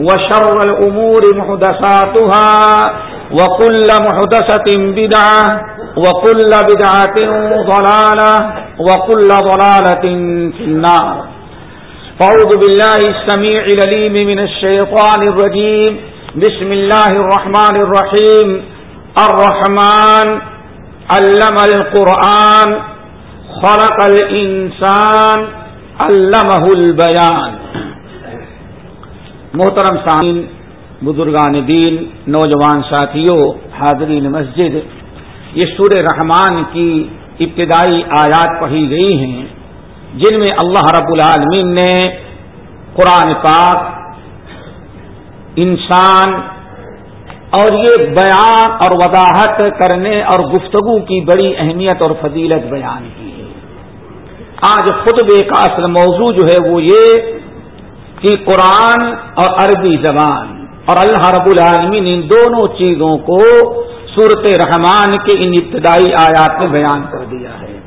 وشر الأمور محدثاتها وكل محدثة بدعة وكل بدعة ضلالة وكل ضلالة في النار. فأعوذ بالله السميع لليم من الشيطان الرجيم. بسم الله الرحمن الرحيم. الرحمن علم القرآن، خلق الانسان علمہ البیان محترم سامین بزرگان دین، نوجوان ساتھیوں، حاضرین مسجد، یہ سور رحمان کی ابتدائی آیات پڑھی گئی ہیں، جن میں اللہ رب العالمین نے قرآن پاک، انسان اور یہ بیان اور وضاحت کرنے اور گفتگو کی بڑی اہمیت اور فضیلت بیان کی ہے۔ آج خطبے کا اصل موضوع جو ہے وہ یہ کہ قرآن اور عربی زبان اور اللہ رب العالمین ان دونوں چیزوں کو صورت رحمان کے ان ابتدائی آیات میں بیان کر دیا ہے۔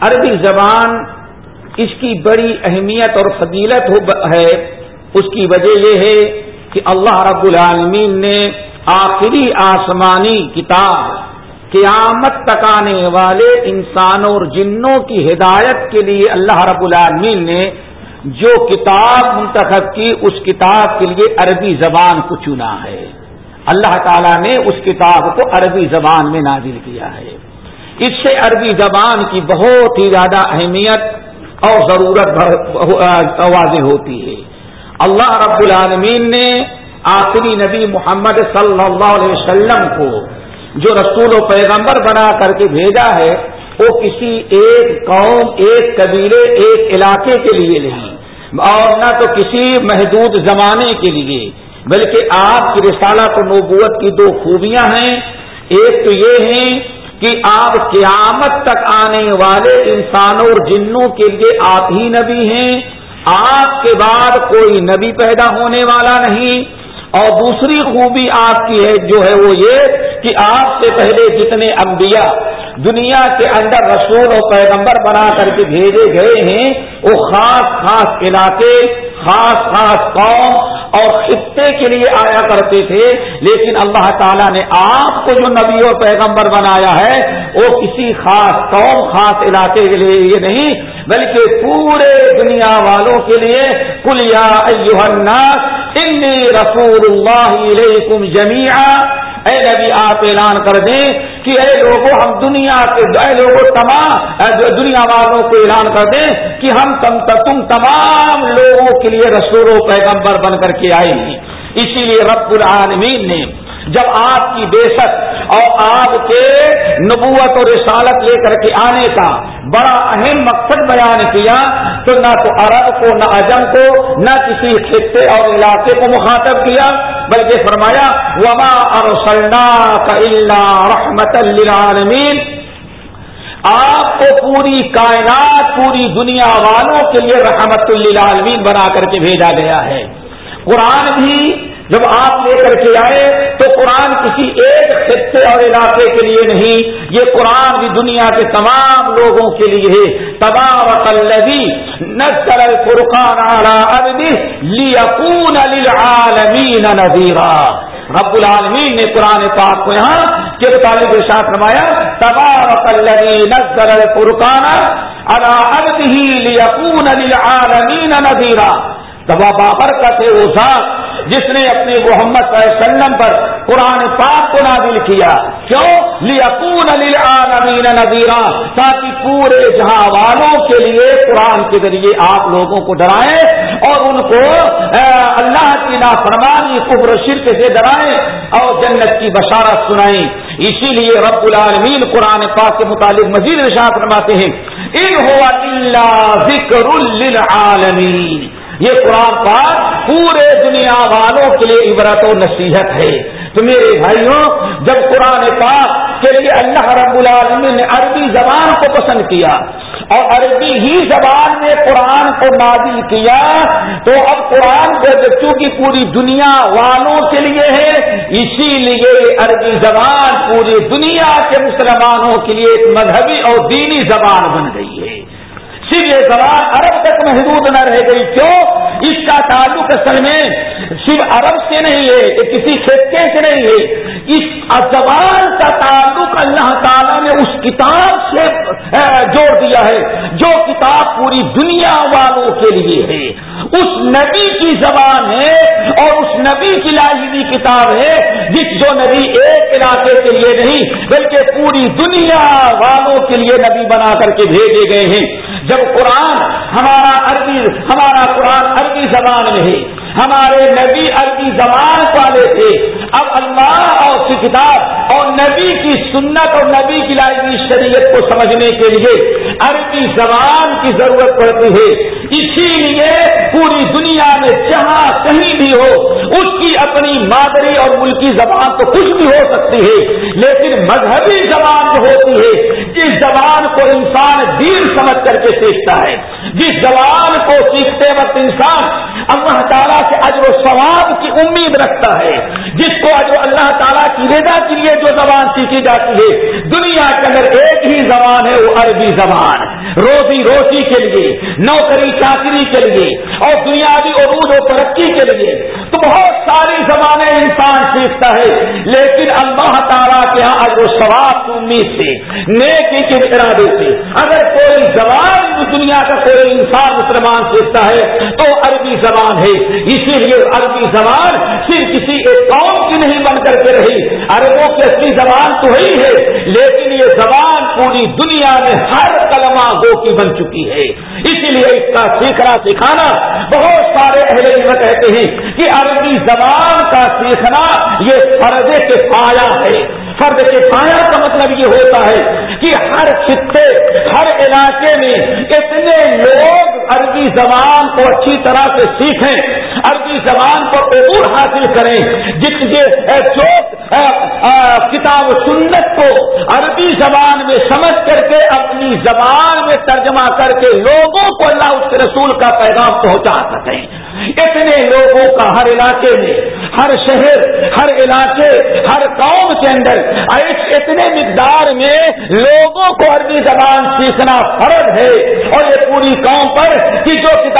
عربی زبان اس کی بڑی اہمیت اور فضیلت ہے۔ اس کی وجہ یہ ہے کہ اللہ رب العالمین نے آخری آسمانی کتاب قیامت تک آنے والے انسانوں اور جنوں کی ہدایت کے لیے اللہ رب العالمین نے جو کتاب منتخب کی اس کتاب کے لیے عربی زبان کو چنا ہے۔ اللہ تعالیٰ نے اس کتاب کو عربی زبان میں نازل کیا ہے۔ اس سے عربی زبان کی بہت ہی زیادہ اہمیت اور ضرورت واضح ہوتی ہے۔ اللہ رب العالمین نے آخری نبی محمد صلی اللہ علیہ وسلم کو جو رسول و پیغمبر بنا کر کے بھیجا ہے، وہ کسی ایک قوم، ایک قبیلے، ایک علاقے کے لیے نہیں۔ اور نہ تو کسی محدود زمانے کے لیے، بلکہ آپ کی رسالت و نبوت کی دو خوبیاں ہیں۔ ایک تو یہ ہیں کہ آپ قیامت تک آنے والے انسانوں اور جنوں کے لیے آپ ہی نبی ہیں۔ آپ کے بعد کوئی نبی پیدا ہونے والا نہیں۔ اور دوسری خوبی آپ کی ہے جو ہے وہ یہ کہ آپ سے پہلے جتنے انبیاء دنیا کے اندر رسول اور پیغمبر بنا کر کے بھیجے گئے ہیں، وہ خاص خاص علاقے، خاص خاص قوم اور خطے کے لیے آیا کرتے تھے، لیکن اللہ تعالیٰ نے آپ کو جو نبی اور پیغمبر بنایا ہے، وہ کسی خاص قوم، خاص علاقے کے لیے یہ نہیں، بلکہ پورے دنیا والوں کے لیے کلیا انی رسول اللہ علیکم جمیا اے نبی، آپ اعلان کر دیں کہ اے لوگوں ہم دنیا کے، اے لوگوں تمام دنیا والوں کو اعلان کر دیں کہ ہم تم تم تمام لوگوں کے لیے رسول و پیغمبر بن کر کے آئے ہیں۔ اسی لیے رب العالمین نے جب آپ کی بے اور آپ کے نبوت اور رسالت لے کر کے آنے کا بڑا اہم مقصد بیان کیا، تو نہ تو عرب کو، نہ اجم کو، نہ کسی خطے اور علاقے کو مخاطب کیا، بلکہ فرمایا، وما ارسلنا کا اللہ رحمت للعالمین آپ کو پوری کائنات، پوری دنیا والوں کے لیے رحمت للعالمین بنا کر کے بھیجا گیا ہے۔ قرآن بھی جب آپ لے کر کے آئے تو قرآن کسی ایک خطے اور علاقے کے لیے نہیں، یہ قرآن بھی دنیا کے تمام لوگوں کے لیے ہے۔ تبارک الذی نزل الفرقان على عبده ليكون للعالمین نذیرا۔ رب العالمین نے قرآن پاک کو یہاں کے متعلق ارشاد فرمایا، تبارک الذی نزل الفرقان على عبده ليكون للعالمین نذیرا۔ تبا بابر کا تھے وہ ذات جس نے اپنے محمد صلی اللہ علیہ وسلم پر قرآن پاک کو نازل کیا، کیوں؟ لیکون للعالمین نذیرا تاکہ پورے جہاں والوں کے لیے قرآن کے ذریعے آپ لوگوں کو ڈرائیں اور ان کو اللہ کی نافرمانی قبر شرک سے ڈرائیں اور جنت کی بشارت سنائیں۔ اسی لیے رب العالمین قرآن پاک کے متعلق مزید ارشاد فرماتے ہیں، ان ہوا ذکر للعالمین یہ قرآن پاک پورے دنیا والوں کے لیے عبرت و نصیحت ہے۔ تو میرے بھائیوں، جب قرآن پاک کے لیے اللہ رب العالمین نے عربی زبان کو پسند کیا اور عربی ہی زبان میں قرآن کو نازل کیا، تو اب قرآن کو چونکہ پوری دنیا والوں کے لیے ہے، اسی لیے عربی زبان پوری دنیا کے مسلمانوں کے لیے ایک مذہبی اور دینی زبان بن گئی ہے۔ صرف یہ زبان عرب تک محدود نہ رہ گئی، کیوں؟ اس کا تعلق اصل میں صرف عرب سے نہیں ہے، یہ کسی خطے سے نہیں ہے۔ اس زبان کا تعلق اللہ تعالیٰ نے اس کتاب سے جوڑ دیا ہے، جو کتاب پوری دنیا والوں کے لیے ہے۔ اس نبی کی زبان ہے اور اس نبی کی لائی ہوئی کتاب ہے، جس جو نبی ایک علاقے کے لیے نہیں، بلکہ پوری دنیا والوں کے لیے نبی بنا کر کے بھیجے گئے ہیں۔ جب قرآن ہمارا عربی ہمارا قرآن عربی زبان میں ہے ہمارے نبی عربی زبان والے تھے۔ اب اللہ اور کی کتاب اور نبی کی سنت اور نبی کی لائی شریعت کو سمجھنے کے لیے عربی زبان کی ضرورت پڑتی ہے۔ اسی لیے پوری دنیا میں جہاں کہیں بھی ہو، اس کی اپنی مادری اور ملکی زبان تو کچھ بھی ہو سکتی ہے، لیکن مذہبی زبان جو ہوتی ہے، جس زبان کو انسان دین سمجھ کر کے سیکھتا ہے، جس زبان کو سیکھتے وقت انسان اللہ تعالیٰ سے اجر و ثواب کی امید رکھتا ہے۔ جس کو اجر اللہ تعالیٰ کی رضا کے لیے جو زبان سیکھی جاتی ہے، دنیا کے اندر ایک ہی زبان ہے، وہ عربی زبان۔ روزی روزی کے لیے، نوکری، چاکری کے لیے اور دنیاوی عروج و ترقی کے لیے۔ تو بہت ساری زبانیں انسان سیکھتا ہے، لیکن اللہ تعالیٰ کے یہاں اجر و ثواب امید سے نیکی کے ارادے سے اگر کوئی زبان دنیا کا کوئی انسان مسلمان سیکھتا ہے، تو عربی زبان ہے۔ اسی لیے عربی زبان صرف کسی ایک قوم کی نہیں بن کر کے رہی۔ عربوں کی اصلی زبان تو ہی ہے، لیکن یہ زبان پوری دنیا میں ہر کلمہ گو کی بن چکی ہے۔ اسی لیے اس کا سیکھنا سکھانا بہت سارے اہل علم کہتے ہیں کہ عربی زبان کا سیکھنا یہ فرضے کے پایا ہے۔ فرد کے پایا کا مطلب یہ ہوتا ہے کہ ہر خطے، ہر علاقے میں اتنے لوگ عربی زبان کو اچھی طرح سے سیکھیں، عربی زبان کو عبور حاصل کریں۔ جس جو کتاب سنت کو عربی زبان میں سمجھ کر کے اپنی زبان میں ترجمہ کر کے لوگوں کو اللہ اس کے رسول کا پیغام پہنچا سکیں۔ اتنے لوگوں کا ہر علاقے میں، ہر شہر، ہر علاقے، ہر قوم کے اندر اتنے مقدار میں لوگوں کو عربی زبان سیکھنا فرض ہے اور یہ پوری قوم پر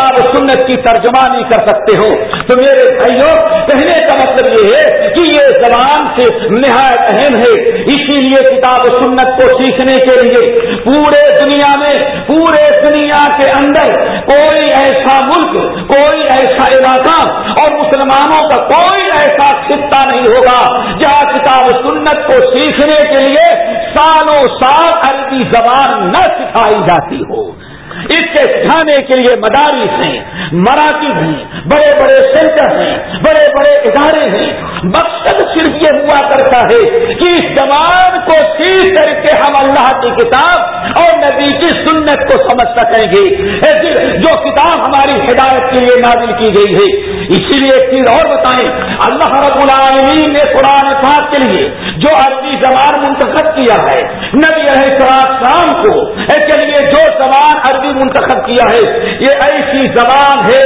کہ جو کتاب سنت کی ترجمہ نہیں کر سکتے ہو۔ تو میرے بھائیوں، کہنے کا مطلب یہ ہے کہ یہ زبان سے نہایت اہم ہے۔ اسی لیے کتاب سنت کو سیکھنے کے لیے پورے دنیا میں، پورے دنیا کے اندر کوئی ایسا ملک، کوئی ایسا علاقہ اور مسلمانوں کا کوئی ایسا خطہ نہیں ہوگا جہاں کتاب سنت کو سیکھنے کے لیے سالوں سال عربی زبان نہ سکھائی جاتی ہو۔ اس کے سکھانے کے لیے مدارس ہیں، مراکز ہیں بڑے بڑے سینٹر ہیں بڑے بڑے ادارے ہیں۔ مقصد صرف یہ ہوا کرتا ہے کہ اس زبان کو سیکھ کر کے ہم اللہ کی کتاب اور نبی کی سنت کو سمجھ سکیں گے۔ جو کتاب ہماری ہدایت کے لیے نازل کی گئی ہے۔ اسی لیے ایک چیز اور بتائیں، اللہ رب العالمین نے قرآن پاک کے لیے جو عربی زبان منتخب کیا ہے، نبی رہے شام کو کے لیے جو زبان عربی منتخب کیا ہے، یہ ایسی زبان ہے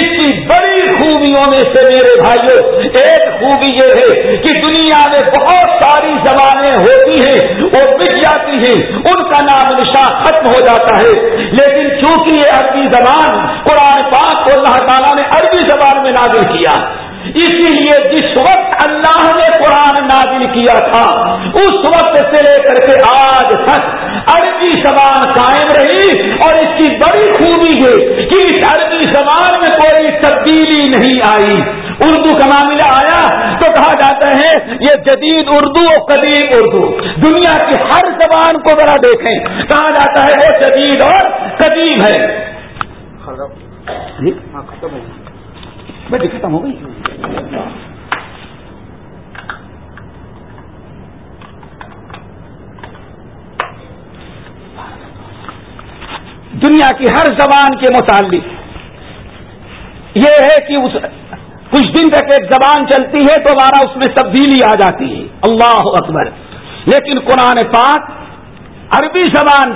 اس کی بڑی خوبیوں میں سے میرے بھائیوں ایک خوبی یہ ہے کہ دنیا میں بہت ساری زبانیں ہوتی ہیں، وہ بک جاتی ہیں، ان کا نام نشان ختم ہو جاتا ہے۔ لیکن چونکہ یہ عربی زبان قرآن پاک کو اللہ تعالیٰ نے عربی زبان میں نازل کیا، اسی لیے جس وقت اللہ نے قرآن نازل کیا تھا اس وقت سے لے کر کے آج تک عربی زبان قائم رہی اور اس کی بڑی خوبی ہے کہ اس عربی زبان میں کوئی تبدیلی نہیں آئی۔ اردو کا معاملہ آیا تو کہا جاتا ہے یہ جدید اردو اور قدیم اردو۔ دنیا کی ہر زبان کو ذرا دیکھیں۔ کہا جاتا ہے وہ جدید اور قدیم ہے۔ ہاں، ختم ہو گئی۔ دنیا کی ہر زبان کے متعلق۔ یہ ہے کہ اس کچھ دن تک ایک زبان چلتی ہے تو ہمارا اس میں تبدیلی آ جاتی ہے۔ اللہ اکبر۔ لیکن قرآن پاک عربی زبان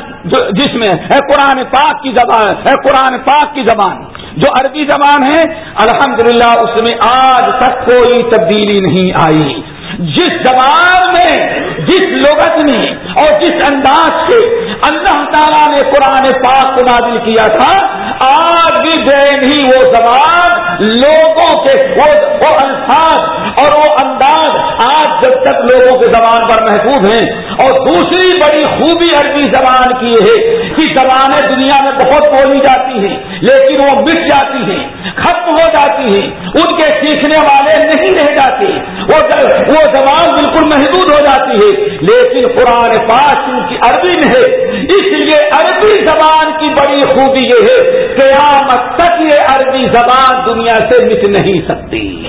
جس میں ہے، قرآن پاک کی زبان ہے، قرآن پاک کی زبان۔ جو عربی زبان ہے، الحمدللہ، اس میں آج تک کوئی تبدیلی نہیں آئی۔ جس زبان میں، جس لغت میں اور جس انداز سے اللہ تعالیٰ نے قرآن پاک کو نازل کیا تھا آج بھی بین ہی وہ زبان لوگوں کے وہ الفاظ اور وہ انداز آج جب تک لوگوں کے زبان پر محفوظ ہیں۔ اور دوسری بڑی خوبی عربی زبان کی ہے کہ زبانیں دنیا میں بہت بولی جاتی ہیں، لیکن وہ مٹ جاتی ہیں، ختم ہو جاتی ہیں، ان کے سیکھنے والے نہیں رہ جاتے۔ وہ وہ زبان بالکل محدود ہو جاتی ہے۔ لیکن قرآن پاک ان کی عربی میں ہے، اس لیے عربی زبان کی بڑی خوبی یہ ہے قیامت تک یہ عربی زبان دنیا سے مٹ نہیں سکتی۔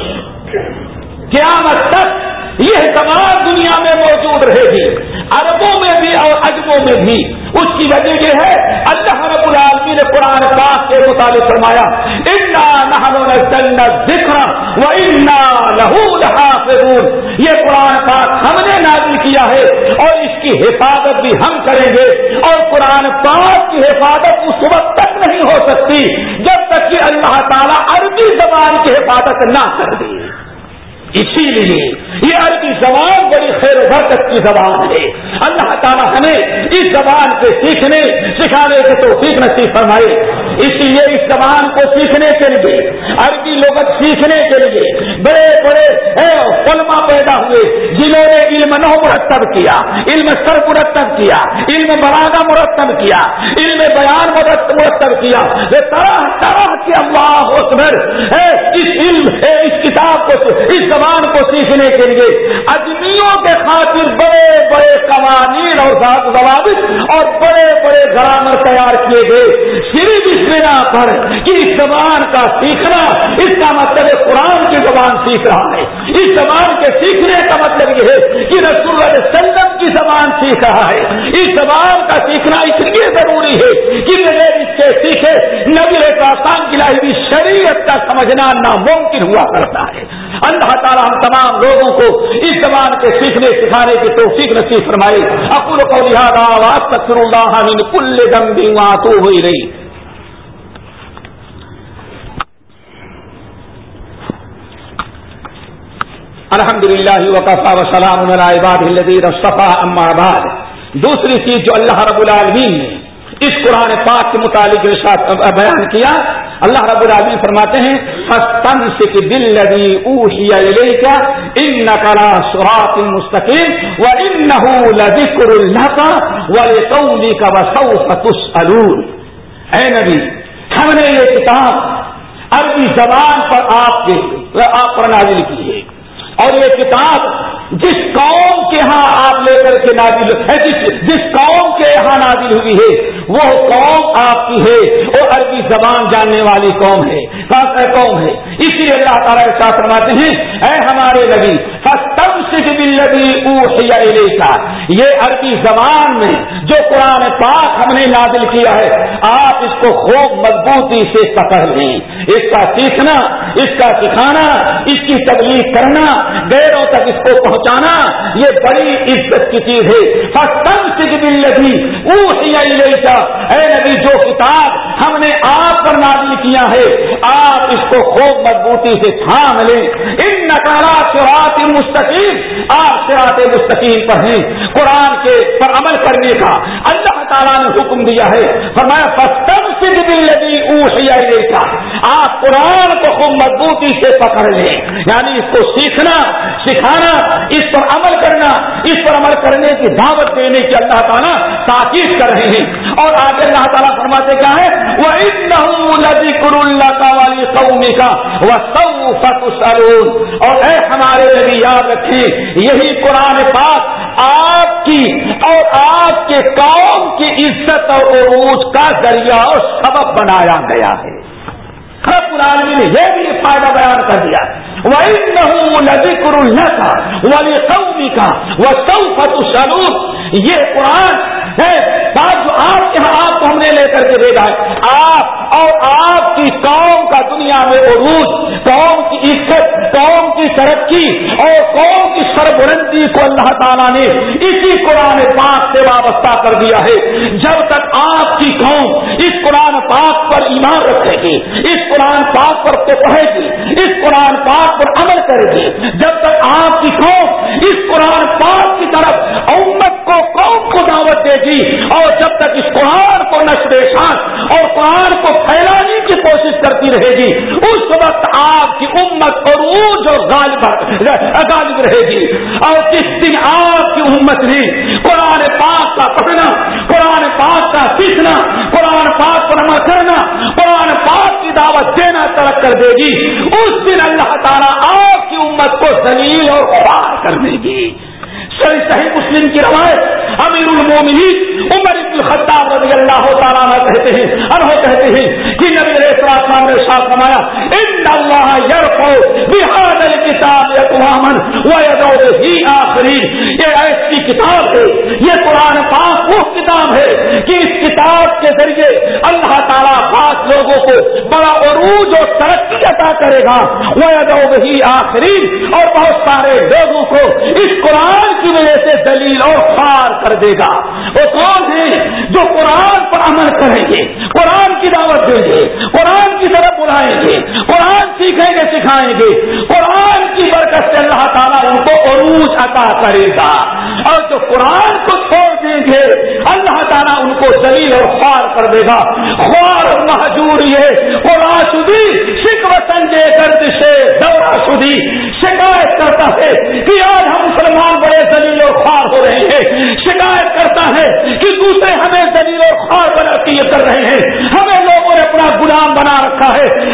قیامت تک یہ زبان دنیا میں موجود رہے گی۔ عربوں میں بھی اور اجموں میں بھی۔ اس کی وجہ یہ ہے، اللہ رب العالمی نے قرآن پاک کے مطابق فرمایا یہ قرآن پاک ہم نے نازل کیا ہے اور اس کی حفاظت بھی ہم کریں گے۔ اور قرآن پاک کی حفاظت اس وقت تک نہیں ہو سکتی جب تک کہ اللہ تعالیٰ عربی زبان کی حفاظت نہ کر دے۔ اسی لیے یہ عربی زبان بڑی خیر و برکت کی زبان ہے۔ اللہ تعالیٰ ہمیں اس زبان کے سیکھنے، سکھانے کے تو سیکھ نصیب فرمائے۔ اسی لیے اس زبان کو سیکھنے کے لیے عربی لغت سیکھنے کے لیے بڑے بڑے علماء پیدا ہوئے۔ جنہوں نے علم نو مرتب کیا، علم سر مرتب کیا، علم براغا مرتب کیا، علم بیان مرتب کیا۔ طرح طرح کے اللہ اس علم اس کتاب کو اس زبان قرآن کو سیکھنے کے لیے اجمیوں کے خاطر بڑے بڑے قوانین اور ضوابط اور بڑے بڑے گرامر تیار کیے گئے۔ صرف اس بنا پر کہ اس زبان کا سیکھنا، اس کا مطلب قرآن کی زبان سیکھ رہا ہے۔ اس زبان کے سیکھنے کا مطلب یہ ہے کہ رسول سنگم کی زبان سیکھ رہا ہے۔ اس زبان کا سیکھنا اس لیے ضروری ہے کہ میرے اس کے سیکھے، نبی آسان کی لائی شریعت کا سمجھنا ناممکن ہوا کرتا ہے۔ اللہ تعالیٰ ہم تمام لوگوں کو اس زبان کے سیکھنے، سکھانے کی توفیق نصیب فرمائی اکول کو لہٰذا تکر اللہ کل دم بھی تو ہوئی رہی الحمد للہ وقفا وسلام عباد الصفا اما آباد دوسری چیز جو اللہ رب العالمین نے اس قرآن پاک کے متعلق بیان کیا اللہ رب العالمین فرماتے ہیں دل لدی کا ان نقلا سراط مستقیم و ان لذکر اللہ کا ولی کا وسعت اے نبی، ہم نے یہ کتاب عربی زبان پر آپ کے آپ پر نازل کی ہے اور یہ کتاب جس قوم کے ہاں آپ لے کر کے نازل جس جس قوم کے یہاں نازل ہوئی ہے، وہ قوم آپ کی ہے وہ عربی زبان جاننے والی قوم ہے۔ قوم ہے۔ اسی لیے اللہ تعالیٰ کے ساتھ فرماتے ہیں، اے ہمارے نبی فتم سکھ بل یہ عربی زبان میں جو قرآن پاک ہم نے نازل کیا ہے، آپ اس کو خوب مضبوطی سے پکڑ لیں۔ اس کا سیکھنا، اس کا سکھانا، اس کی تبلیغ کرنا غیروں تک اس کو پہنچانا، یہ بڑی عزت کی چیز ہے۔ فتم سکھ بل لگی اے نبی، جو کتاب ہم نے آپ پر نازل کیا ہے، آپ اس کو خوب مضبوطی سے تھام لیں۔ ان نکارا سرات مستقیم آپ سرات مستقیم پر ہیں۔ قرآن کے پر عمل کرنے کا اللہ تعالیٰ نے حکم دیا ہے۔ فرمایا فستم سدھ بھی لگی اوشیا کا آپ قرآن کو خوب مضبوطی سے پکڑ لیں۔ یعنی اس کو سیکھنا، سکھانا، اس پر عمل کرنا، اس پر عمل کرنے کی دعوت دینے کی اللہ تعالیٰ تاکید کر رہے ہیں۔ اور آگے اللہ تعالیٰ فرماتے کیا ہے وہ اللہ کا والی قومی کا اور اے ہمارے نبی، یاد رکھیں، یہی قرآن پاک آپ کی اور آپ کے قوم کی عزت اور عروج کا ذریعہ اور سبب بنایا گیا ہے۔ رب العالمین نے یہ بھی فائدہ بیان کر دیا۔ ذکر اللہ کا ولی قومی کا وہ سو یہ قرآن ہے آپ کے آپ کر کے بھیجا۔ ہے آپ اور آپ کی قوم کا دنیا میں عروج، قوم کی عزت، قوم کی ترقی اور قوم کی سربلندی کو اللہ تعالیٰ نے اسی قرآن پاک سے وابستہ کر دیا ہے۔ جب تک آپ کی قوم اس قرآن پاک پر ایمان رکھے گی، اس قرآن پاک پر تو پڑھے گی، اس قرآن پاک پر عمل کرے گی، جب تک آپ کی قوم اس قرآن پاک کی طرف امت کو قوم کو دعوت دے گی اور جب تک اس قرآن کو نشر شان اور قرآن کو پھیلانے کی کوشش کرتی رہے گی۔ اس وقت آپ کی امت عروج اور غالب غالب رہے گی۔ اور جس دن آپ کی امت نے قرآن پاک کا پڑھنا، قرآن پاک کا سیکھنا، قرآن پاک پر عمل کرنا، قرآن پاک کی دعوت دینا ترک کر دے گی۔ اس دن اللہ تعالیٰ آپ کی امت کو دلیل اور خوار کر دے گی۔ صحیح صحیح مسلم کی روایت، امیر المومنین عمر ابن خطاب رضی اللہ تعالیٰ کہتے ہیں انہوں کہتے ہیں کہ نبی علیہ السلام نے ساتھ فرمایا، ان اللہ یرفع بهذا الكتاب اقواما ويدعو به اخرين یہ ایسی کتاب ہے، یہ قرآن پاک وہ کتاب ہے کہ اس کتاب کے ذریعے اللہ لوگوں کو بڑا عروج اور ترقی عطا کرے گا۔ ويدعو به اخرين اور بہت سارے لوگوں کو اس قرآن کی وجہ سے دلیل اور خار کر دے گا۔ وہ کون ہیں جو قرآن پر عمل کریں گے؟ قرآن کی دعوت دیں گے، قرآن کی طرف بلائیں گے، قرآن سیکھیں گے، سکھائیں گے۔ قرآن کی برکت سے اللہ تعالیٰ ان کو عروج عطا کرے گا۔ اور جو قرآن کو چھوڑ دیں گے اللہ تعالیٰ ان کو دلیل اور خوار کر دے گا۔ خوار اور محجور یہ قرآن شدی سکھ سنجے گرد سے دورہ شدی شکایت کرتا ہے کہ آج ہم مسلمان بڑے دلیل اور خوار ہو رہے ہیں۔ شکایت کرتا ہے کہ دوسرے ہمیں دلیل اور خوار بنا کے یہ کر رہے ہیں۔ ہمیں لوگوں نے اپنا غلام بنا رکھا ہے۔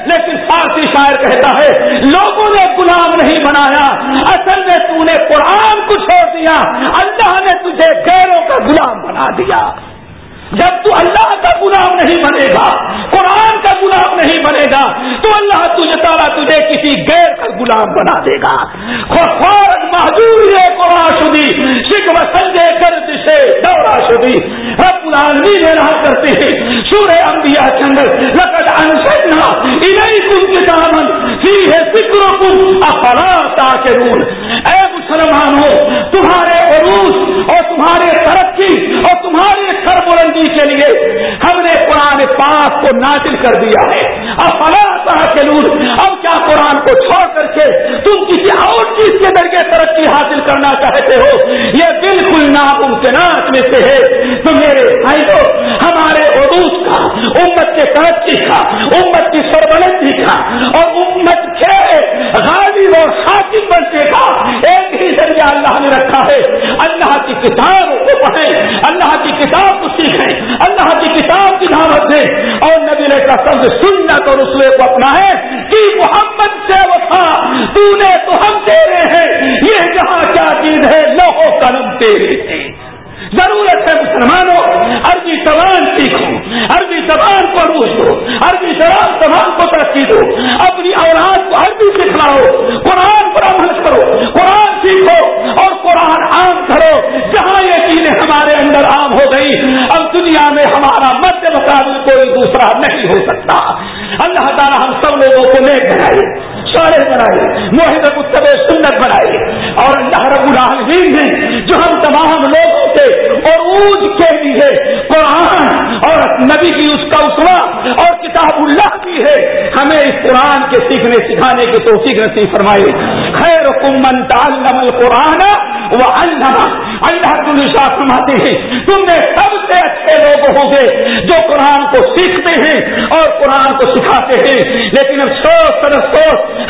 لیکن فارسی شاعر کہتا ہے، لوگوں نے غلام نہیں بنایا، اصل میں تو نے قرآن کو چھوڑ دیا۔ اللہ تجھے غیروں کا غلام بنا دیا۔ جب تو اللہ کا غلام نہیں بنے گا، قرآن کا غلام نہیں بنے گا، تو اللہ تجھے تعالیٰ تجھے کسی غیر کا غلام بنا دے گا۔ محدود قرآن شدی سکھ و سنجے کرد سے دورا شدی۔ رب العالمین نے رہا کرتے ہیں، سورہ انبیاء کے اندر، لقد انسجنا الیکم کتابن فی ہے ذکرکم، افلا تاکرون اے مسلمانوں، تمہارے عروج اور تمہارے ترقی اور تمہاری سر بلندی کے لیے ہم نے قرآن پاک کو نازل کر دیا ہے۔ اب فلاں طرح کے لوگ اب کیا قرآن کو چھوڑ کر کے تم کسی اور چیز کے ذریعے ترقی حاصل کرنا چاہتے ہو؟ یہ بالکل ناممکنات میں سے ہے۔ تو میرے بھائی کو ہمارے عروج کا، امت کے ترقی کا، امت کی سربلندی کا اور امت کے غالب اور حاصل بننے کا درجہ اللہ نے رکھا ہے؟ اللہ کی کتاب کو پڑھیں، اللہ کی کتاب کو سیکھیں، اللہ کی کتاب کی دعوت دے اور نبی کا سب سنت اور اسلے کو اپنا ہے کہ محمد سے وفا تو نے تو ہم تیرے ہیں، یہ جہاں کیا چیز ہے؟ لوہو قلم تیرے ہیں ضرورت ہے مسلمانوں، عربی زبان سیکھو، عربی زبان کو روز دو، عربی طرح تمام کو ترقی دو، اپنی اولاد کو عربی سکھلاؤ، قرآن پر عمل کرو، قرآن سیکھو اور قرآن عام کرو، جہاں یہ چیزیں ہمارے اندر عام ہو گئی، اب دنیا میں ہمارا مد مقابل کوئی دوسرا نہیں ہو سکتا۔ اللہ تعالیٰ ہم سب لوگوں کو نیک بنائے۔ سارے بنائے موہد متب سنت بنائے اور اللہ رب العالمین نے جو ہم تمام لوگوں کے عروج کے لیے قرآن اور نبی کی اس کا اسوا اللہ کی ہے. ہمیں اس قرآن کے سیکھنے سکھانے کی توفیق نصیب فرمائے. خیر کمن تعلم القرآن وہ اللہ اللہ تم شاہ فرماتے ہیں. تم نے سب سے اچھے لوگ ہوں گے جو قرآن کو سیکھتے ہیں اور قرآن کو سکھاتے ہیں. لیکن اب سوچ سر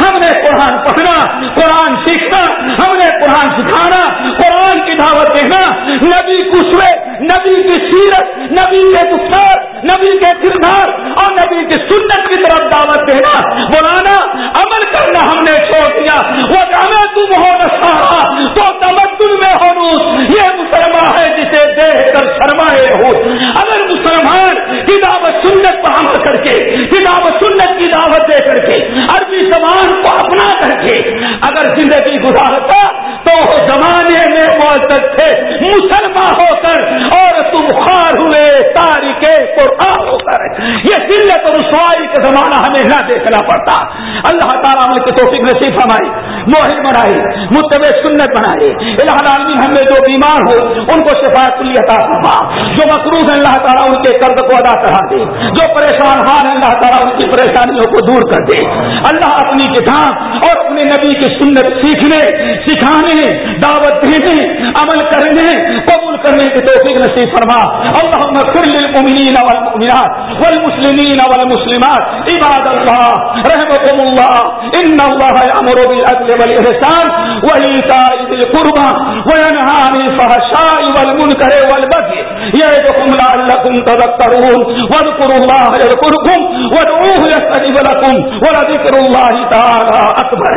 ہم نے قرآن پڑھنا، قرآن سیکھنا، ہم نے قرآن سکھانا، قرآن کی دعوت دینا. نبی کسوے نبی کی سیرت، نبی کے گفتار نبی کے کردار اور نبی کی سنت کی طرف دعوت دینا بلانا عمل کرنا ہم نے چھوڑ دیا۔ وہ جانا تم ہو نسارا تو تمدن میں ہو روس یہ مسلمان ہے جسے دیکھ کر شرمائے ہو اگر مسلمان کی دعوت سنت پر عمل کر کے کتاب سنت کی دعوت دے کر کے عربی زبان کو اپنا کر کے اگر زندگی گزارتا تو زمانے میں معذت تھے مسلمان ہو کر اور تم خار ہوئے تاریخ قرآن ہو کر یہ سلت اور رسوائی کا زمانہ ہمیں نہ دیکھنا پڑتا اللہ تعالیٰ نے کی توفیق نصیب ہماری موہر بنائی متب سنت بنائے۔ اللہ عالمی ہم میں جو بیمار ہو، ان کو شفایت لی عطا فرما۔ جو مقروض اللہ تعالیٰ ان کے قرض کو ادا کرا دے۔ جو پریشان ہار اللہ تعالیٰ ان کی پریشانیوں کو دور کر دے۔ اللہ اپنی کتاب اور اپنے نبی کی سنت سیکھنے، سکھانے، دعوت دینے عمل کرنے، قبول کرنے کی توفیق نصیب فرما۔ اللهم اغفر للمؤمنين والمؤمنات والمسلمين والمسلمات، عباد الله رحمكم الله ان الله يأمر بالعدل والإحسان وإيتاء ذي القربى وينهى عن الفحشاء والمنكر والبغي يعظكم لعلكم تذكرون واذكروا الله يذكركم وادعوه يستجب لكم ولذكر الله تعالى أكبر